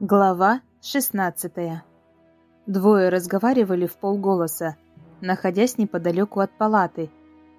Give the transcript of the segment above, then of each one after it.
Глава 16 Двое разговаривали в полголоса, находясь неподалеку от палаты,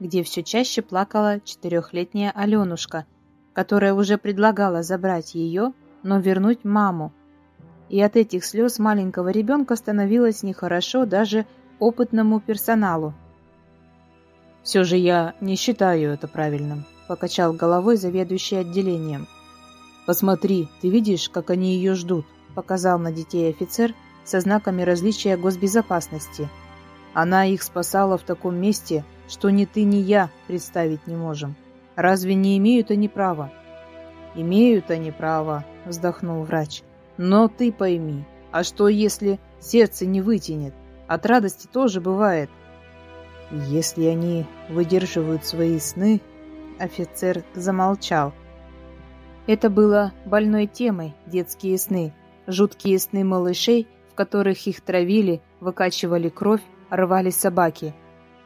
где все чаще плакала четырехлетняя Аленушка, которая уже предлагала забрать ее, но вернуть маму. И от этих слез маленького ребенка становилось нехорошо даже опытному персоналу. «Все же я не считаю это правильным», — покачал головой заведующий отделением. «Посмотри, ты видишь, как они ее ждут?» — показал на детей офицер со знаками различия госбезопасности. «Она их спасала в таком месте, что ни ты, ни я представить не можем. Разве не имеют они права?» «Имеют они право», — вздохнул врач. «Но ты пойми, а что если сердце не вытянет? От радости тоже бывает». «Если они выдерживают свои сны...» Офицер замолчал. Это было больной темой детские сны, жуткие сны малышей, в которых их травили, выкачивали кровь, рвали собаки.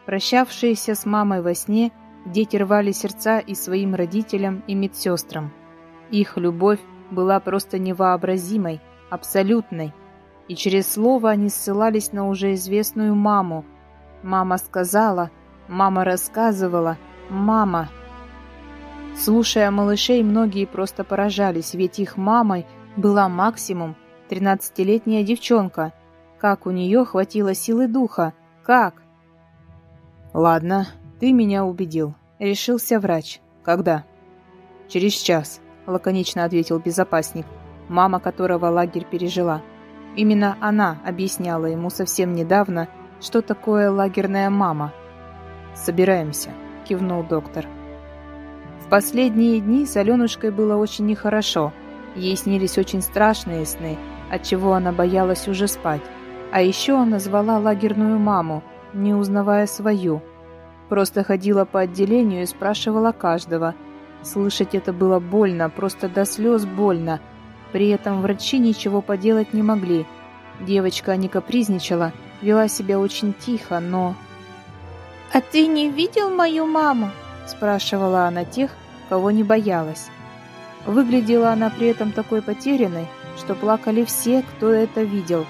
Прощавшиеся с мамой во сне, дети рвали сердца и своим родителям, и медсестрам. Их любовь была просто невообразимой, абсолютной, и через слово они ссылались на уже известную маму. Мама сказала, мама рассказывала, мама. Слушая малышей, многие просто поражались, ведь их мамой была максимум тринадцатилетняя девчонка. Как у нее хватило силы духа? Как? «Ладно, ты меня убедил», — решился врач. «Когда?» «Через час», — лаконично ответил безопасник, мама которого лагерь пережила. Именно она объясняла ему совсем недавно, что такое лагерная мама. «Собираемся», — кивнул доктор. В последние дни с Аленушкой было очень нехорошо. Ей снились очень страшные сны, отчего она боялась уже спать. А еще она звала лагерную маму, не узнавая свою. Просто ходила по отделению и спрашивала каждого. Слышать это было больно, просто до слез больно. При этом врачи ничего поделать не могли. Девочка не капризничала, вела себя очень тихо, но... «А ты не видел мою маму?» спрашивала она тех, кого не боялась. Выглядела она при этом такой потерянной, что плакали все, кто это видел.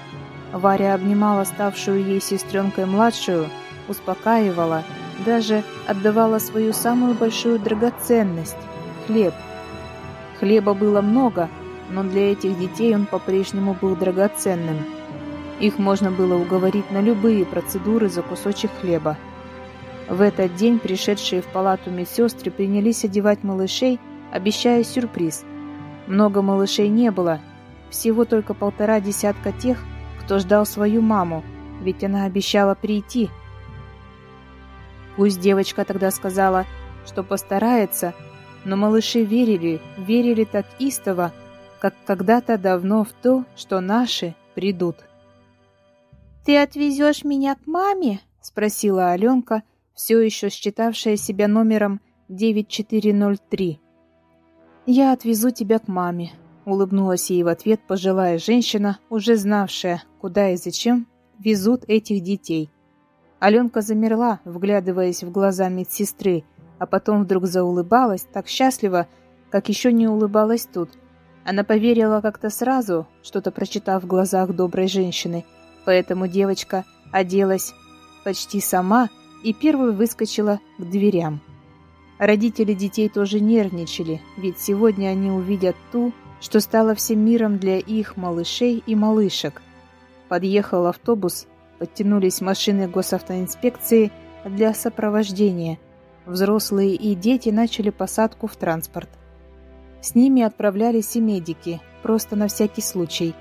Варя обнимала ставшую ей сестренкой младшую, успокаивала, даже отдавала свою самую большую драгоценность – хлеб. Хлеба было много, но для этих детей он по-прежнему был драгоценным. Их можно было уговорить на любые процедуры за кусочек хлеба – в этот день пришедшие в палату медсестры принялись одевать малышей, обещая сюрприз. Много малышей не было, всего только полтора десятка тех, кто ждал свою маму, ведь она обещала прийти. Пусть девочка тогда сказала, что постарается, но малыши верили, верили так истово, как когда-то давно в то, что наши придут. «Ты отвезешь меня к маме?» — спросила Аленка, все еще считавшая себя номером 9403. «Я отвезу тебя к маме», — улыбнулась ей в ответ пожилая женщина, уже знавшая, куда и зачем везут этих детей. Аленка замерла, вглядываясь в глаза медсестры, а потом вдруг заулыбалась так счастливо, как еще не улыбалась тут. Она поверила как-то сразу, что-то прочитав в глазах доброй женщины, поэтому девочка оделась почти сама и первой выскочила к дверям. Родители детей тоже нервничали, ведь сегодня они увидят ту, что стала всем миром для их малышей и малышек. Подъехал автобус, подтянулись машины госавтоинспекции для сопровождения. Взрослые и дети начали посадку в транспорт. С ними отправлялись и медики, просто на всякий случай.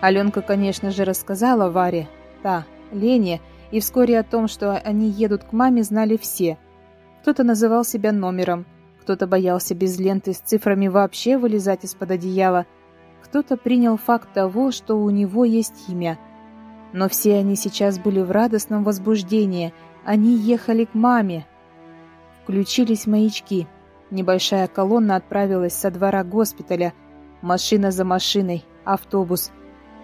Аленка, конечно же, рассказала Варе, та, Лене, и вскоре о том, что они едут к маме, знали все. Кто-то называл себя номером, кто-то боялся без ленты с цифрами вообще вылезать из-под одеяла, кто-то принял факт того, что у него есть имя. Но все они сейчас были в радостном возбуждении, они ехали к маме. Включились маячки. Небольшая колонна отправилась со двора госпиталя, машина за машиной, автобус.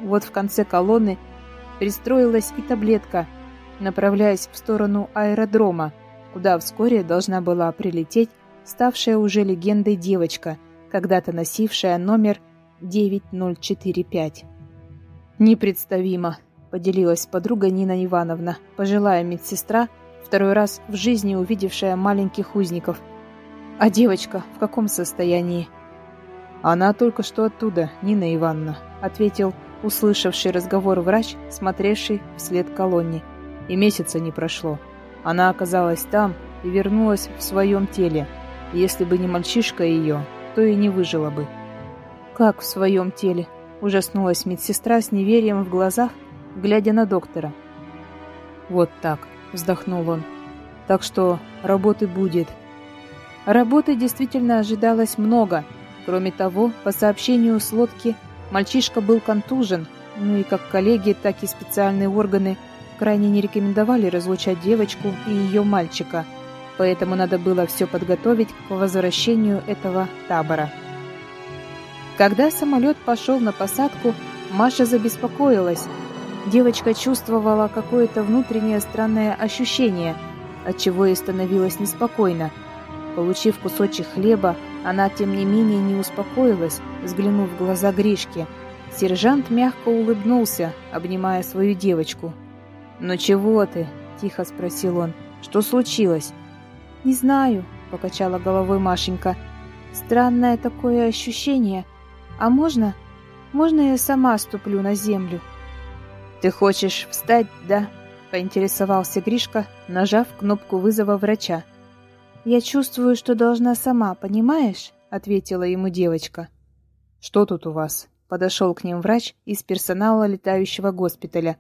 Вот в конце колонны пристроилась и таблетка – направляясь в сторону аэродрома, куда вскоре должна была прилететь ставшая уже легендой девочка, когда-то носившая номер 9045. Непредставимо, поделилась подруга Нина Ивановна, пожилая медсестра, второй раз в жизни увидевшая маленьких узников. А девочка в каком состоянии? Она только что оттуда, Нина Ивановна, ответил услышавший разговор врач, смотревший вслед колонне. И месяца не прошло. Она оказалась там и вернулась в своем теле. Если бы не мальчишка ее, то и не выжила бы. «Как в своем теле?» – ужаснулась медсестра с неверием в глазах, глядя на доктора. «Вот так», – вздохнул он. «Так что работы будет». Работы действительно ожидалось много. Кроме того, по сообщению с лодки, мальчишка был контужен, ну и как коллеги, так и специальные органы крайне не рекомендовали разлучать девочку и ее мальчика – поэтому надо было все подготовить к возвращению этого табора. Когда самолет пошел на посадку, Маша забеспокоилась. Девочка чувствовала какое-то внутреннее странное ощущение, от чего ей становилось неспокойно. Получив кусочек хлеба, она, тем не менее, не успокоилась, взглянув в глаза Гришки. Сержант мягко улыбнулся, обнимая свою девочку. «Ну чего ты?» – тихо спросил он. «Что случилось?» «Не знаю», — покачала головой Машенька. «Странное такое ощущение. А можно? Можно я сама ступлю на землю?» «Ты хочешь встать, да?» — поинтересовался Гришка, нажав кнопку вызова врача. «Я чувствую, что должна сама, понимаешь?» — ответила ему девочка. «Что тут у вас?» — подошел к ним врач из персонала летающего госпиталя.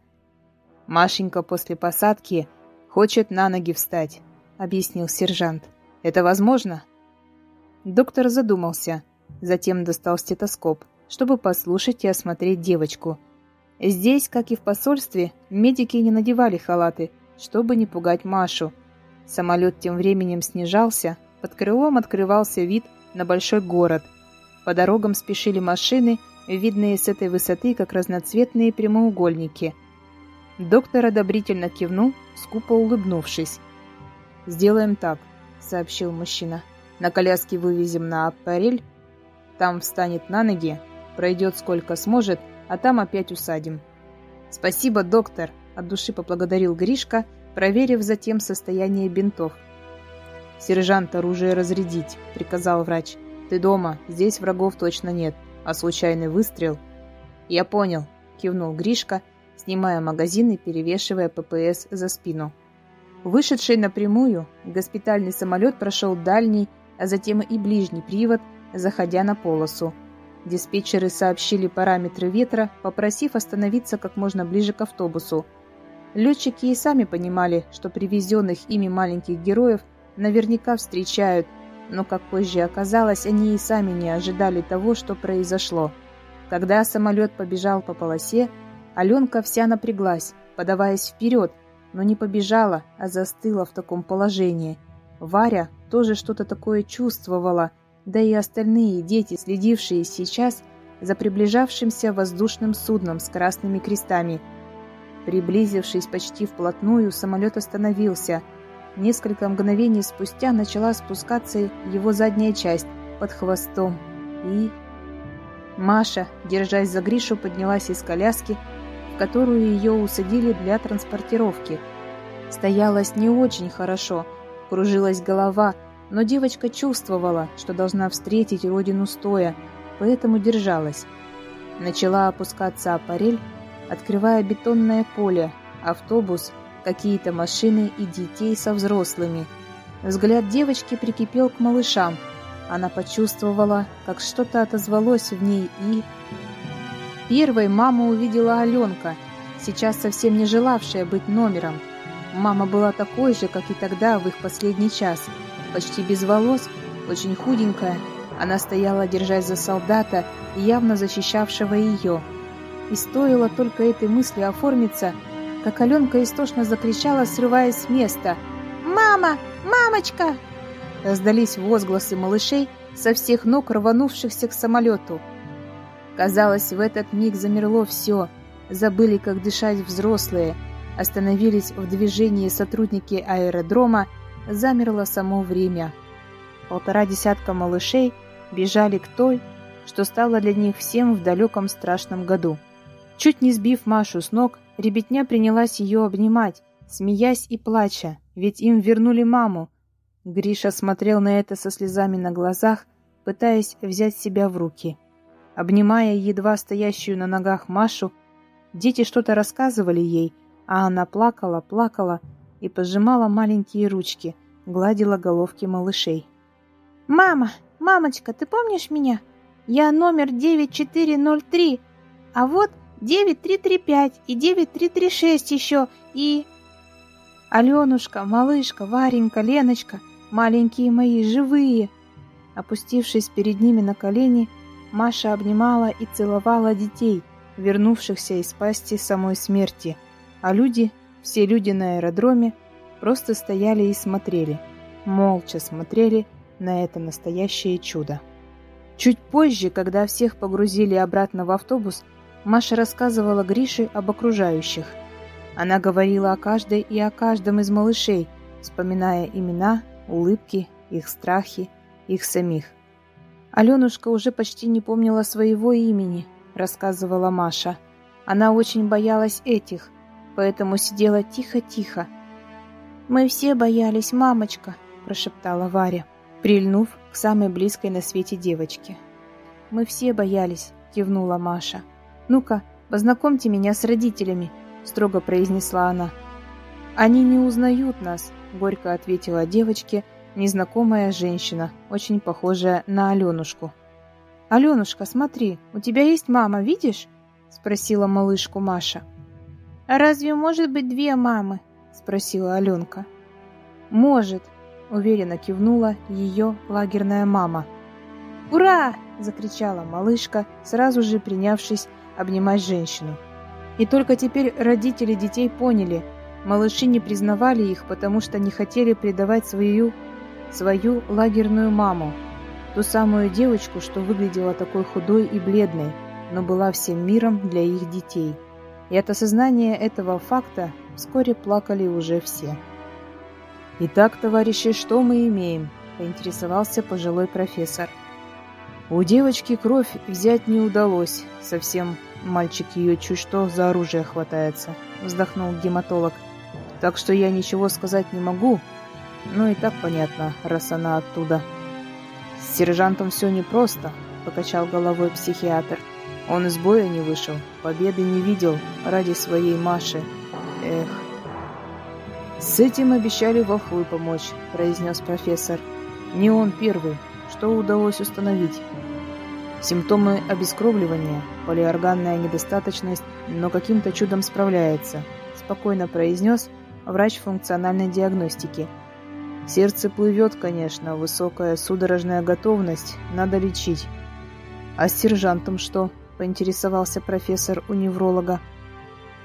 Машенька после посадки хочет на ноги встать объяснил сержант. «Это возможно?» Доктор задумался, затем достал стетоскоп, чтобы послушать и осмотреть девочку. Здесь, как и в посольстве, медики не надевали халаты, чтобы не пугать Машу. Самолет тем временем снижался, под крылом открывался вид на большой город. По дорогам спешили машины, видные с этой высоты как разноцветные прямоугольники. Доктор одобрительно кивнул, скупо улыбнувшись. «Сделаем так», — сообщил мужчина. «На коляске вывезем на аппарель, там встанет на ноги, пройдет сколько сможет, а там опять усадим». «Спасибо, доктор», — от души поблагодарил Гришка, проверив затем состояние бинтов. «Сержант, оружие разрядить», — приказал врач. «Ты дома, здесь врагов точно нет, а случайный выстрел...» «Я понял», — кивнул Гришка, снимая магазин и перевешивая ППС за спину. Вышедший напрямую, госпитальный самолет прошел дальний, а затем и ближний привод, заходя на полосу. Диспетчеры сообщили параметры ветра, попросив остановиться как можно ближе к автобусу. Летчики и сами понимали, что привезенных ими маленьких героев наверняка встречают, но, как позже оказалось, они и сами не ожидали того, что произошло. Когда самолет побежал по полосе, Аленка вся напряглась, подаваясь вперед, но не побежала, а застыла в таком положении. Варя тоже что-то такое чувствовала, да и остальные дети, следившие сейчас за приближавшимся воздушным судном с красными крестами. Приблизившись почти вплотную, самолет остановился. Несколько мгновений спустя начала спускаться его задняя часть под хвостом. И... Маша, держась за Гришу, поднялась из коляски которую ее усадили для транспортировки. Стоялось не очень хорошо, кружилась голова, но девочка чувствовала, что должна встретить родину стоя, поэтому держалась. Начала опускаться аппарель, открывая бетонное поле, автобус, какие-то машины и детей со взрослыми. Взгляд девочки прикипел к малышам. Она почувствовала, как что-то отозвалось в ней и... Первой маму увидела Аленка, сейчас совсем не желавшая быть номером. Мама была такой же, как и тогда, в их последний час. Почти без волос, очень худенькая. Она стояла, держась за солдата, явно защищавшего ее. И стоило только этой мысли оформиться, как Аленка истошно закричала, срываясь с места. «Мама! Мамочка!» Раздались возгласы малышей, со всех ног рванувшихся к самолету. Казалось, в этот миг замерло все. Забыли, как дышать взрослые. Остановились в движении сотрудники аэродрома. Замерло само время. Полтора десятка малышей бежали к той, что стало для них всем в далеком страшном году. Чуть не сбив Машу с ног, ребятня принялась ее обнимать, смеясь и плача, ведь им вернули маму. Гриша смотрел на это со слезами на глазах, пытаясь взять себя в руки. Обнимая едва стоящую на ногах Машу, дети что-то рассказывали ей, а она плакала, плакала и пожимала маленькие ручки, гладила головки малышей. «Мама, мамочка, ты помнишь меня? Я номер 9403, а вот 9335 и 9336 еще, и...» «Аленушка, малышка, Варенька, Леночка, маленькие мои, живые!» Опустившись перед ними на колени, Маша обнимала и целовала детей, вернувшихся из пасти самой смерти, а люди, все люди на аэродроме, просто стояли и смотрели, молча смотрели на это настоящее чудо. Чуть позже, когда всех погрузили обратно в автобус, Маша рассказывала Грише об окружающих. Она говорила о каждой и о каждом из малышей, вспоминая имена, улыбки, их страхи, их самих. Аленушка уже почти не помнила своего имени, рассказывала Маша. Она очень боялась этих, поэтому сидела тихо-тихо. «Мы все боялись, мамочка», – прошептала Варя, прильнув к самой близкой на свете девочке. «Мы все боялись», – кивнула Маша. «Ну-ка, познакомьте меня с родителями», – строго произнесла она. «Они не узнают нас», – горько ответила девочке незнакомая женщина, очень похожая на Аленушку. «Аленушка, смотри, у тебя есть мама, видишь?» – спросила малышку Маша. «А разве может быть две мамы?» – спросила Аленка. «Может», – уверенно кивнула ее лагерная мама. «Ура!» – закричала малышка, сразу же принявшись обнимать женщину. И только теперь родители детей поняли, малыши не признавали их, потому что не хотели предавать свою, свою лагерную маму, ту самую девочку, что выглядела такой худой и бледной, но была всем миром для их детей. И от осознания этого факта вскоре плакали уже все. «Итак, товарищи, что мы имеем?» – поинтересовался пожилой профессор. У девочки кровь взять не удалось, совсем Мальчик ее чуть что за оружие хватается, вздохнул гематолог. Так что я ничего сказать не могу. Ну и так понятно, раз она оттуда. С сержантом все непросто, покачал головой психиатр. Он из боя не вышел, победы не видел ради своей Маши. Эх. С этим обещали волхвы помочь, произнес профессор. Не он первый. Что удалось установить? Симптомы обескровливания, полиорганная недостаточность, но каким-то чудом справляется, спокойно произнес врач функциональной диагностики. Сердце плывет, конечно, высокая судорожная готовность, надо лечить. А с сержантом что? поинтересовался профессор у невролога.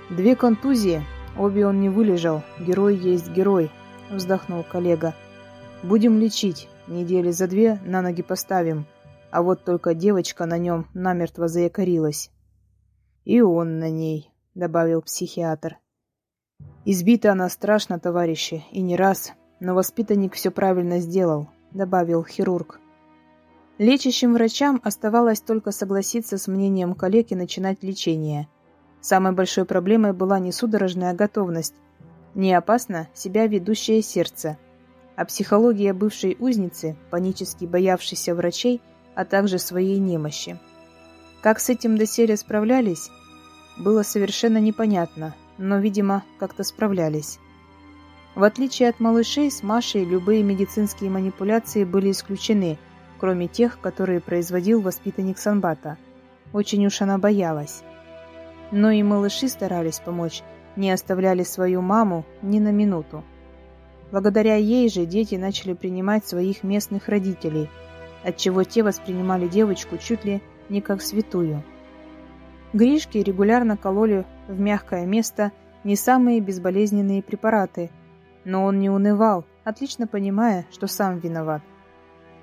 Две контузии, обе он не вылежал, герой есть герой, вздохнул коллега. Будем лечить, недели за две на ноги поставим а вот только девочка на нем намертво заякорилась. «И он на ней», — добавил психиатр. «Избита она страшно, товарищи, и не раз, но воспитанник все правильно сделал», — добавил хирург. Лечащим врачам оставалось только согласиться с мнением коллег и начинать лечение. Самой большой проблемой была не судорожная готовность, не опасно себя ведущее сердце, а психология бывшей узницы, панически боявшейся врачей, — а также своей немощи. Как с этим доселе справлялись, было совершенно непонятно, но, видимо, как-то справлялись. В отличие от малышей, с Машей любые медицинские манипуляции были исключены, кроме тех, которые производил воспитанник Санбата. Очень уж она боялась. Но и малыши старались помочь, не оставляли свою маму ни на минуту. Благодаря ей же дети начали принимать своих местных родителей – отчего те воспринимали девочку чуть ли не как святую. Гришки регулярно кололи в мягкое место не самые безболезненные препараты, но он не унывал, отлично понимая, что сам виноват.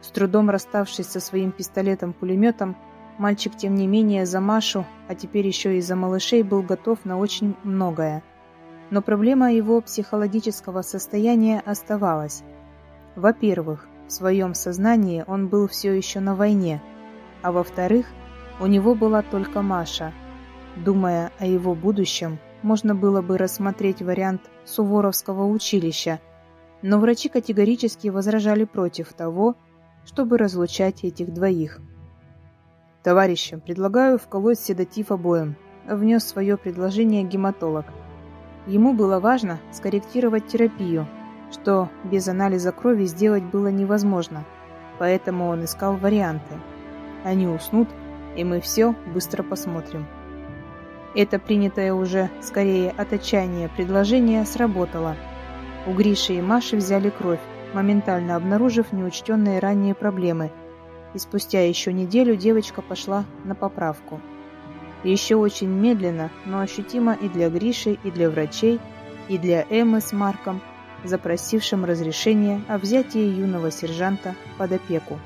С трудом расставшись со своим пистолетом-пулеметом, мальчик, тем не менее, за Машу, а теперь еще и за малышей, был готов на очень многое. Но проблема его психологического состояния оставалась. Во-первых, в своем сознании он был все еще на войне. А во-вторых, у него была только Маша. Думая о его будущем, можно было бы рассмотреть вариант Суворовского училища, но врачи категорически возражали против того, чтобы разлучать этих двоих. «Товарищи, предлагаю вколоть седатив обоим», — внес свое предложение гематолог. Ему было важно скорректировать терапию, что без анализа крови сделать было невозможно, поэтому он искал варианты. Они уснут, и мы все быстро посмотрим. Это принятое уже, скорее, от отчаяния предложение сработало. У Гриши и Маши взяли кровь, моментально обнаружив неучтенные ранее проблемы, и спустя еще неделю девочка пошла на поправку. Еще очень медленно, но ощутимо и для Гриши, и для врачей, и для Эммы с Марком, запросившим разрешение о взятии юного сержанта под опеку.